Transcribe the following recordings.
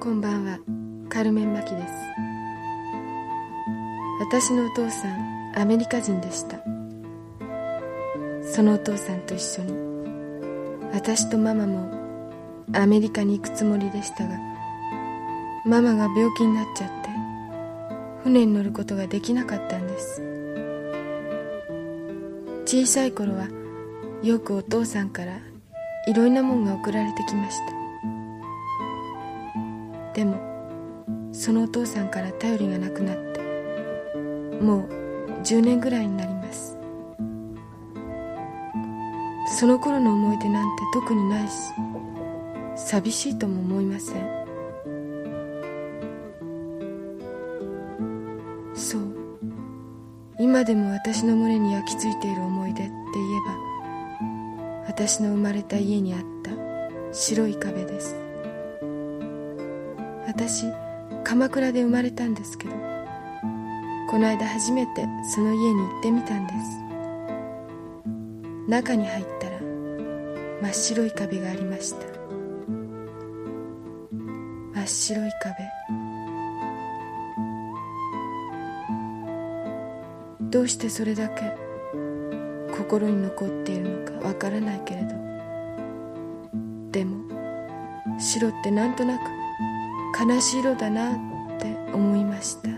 こんばんは。カルメン・マキです。私のお父さんアメリカ人でした。そのお父さんと一緒に私とママもアメリカに行くつもりでしたがママが病気になっちゃって船に乗ることができなかったんです。小さい頃はよくお父さんからいろんなもんが送られてきました。そのお父さんから頼りがなくなってもう10年ぐらいになります。その頃の思い出なんて特にないし寂しいとも思いません。そう。今でも私の胸に焼き付いている思い出って言えば私の生まれた家にあった白い壁です。私鎌倉で生まれたんですけどこの間初めてその家に行ってみたんです。中に入ったら真っ白い壁がありました。真っ白い壁。どうしてそれだけ心に残っているのかわからないけれど。でも白ってなんとなく悲しい色だなって思いました。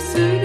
see